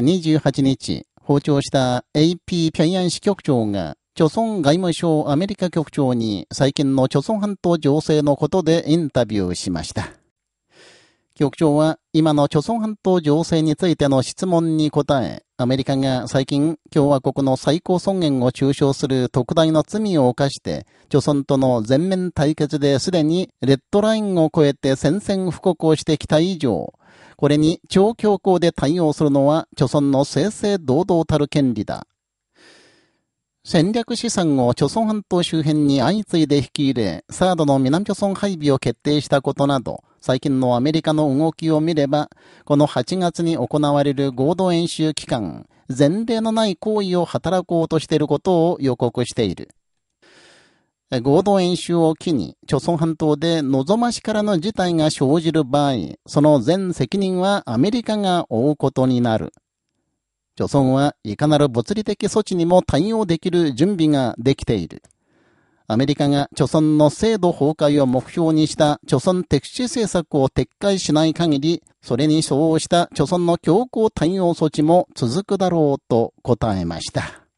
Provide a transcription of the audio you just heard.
28日、訪朝した AP 平安市局長が、朝鮮外務省アメリカ局長に最近の朝鮮半島情勢のことでインタビューしました。局長は今の朝鮮半島情勢についての質問に答え、アメリカが最近共和国の最高尊厳を中傷する特大の罪を犯して、朝鮮との全面対決ですでにレッドラインを超えて宣戦布告をしてきた以上、これに超強硬で対応するのは、朝鮮の正々堂々たる権利だ。戦略資産を朝鮮半島周辺に相次いで引き入れ、サードの南朝鮮配備を決定したことなど、最近のアメリカの動きを見れば、この8月に行われる合同演習期間、前例のない行為を働こうとしていることを予告している。合同演習を機に、朝鮮半島で望ましからの事態が生じる場合、その全責任はアメリカが負うことになる。朝鮮はいかなる物理的措置にも対応できる準備ができている。アメリカが朝鮮の制度崩壊を目標にした朝鮮敵視政策を撤回しない限り、それに相応した朝鮮の強硬対応措置も続くだろうと答えました。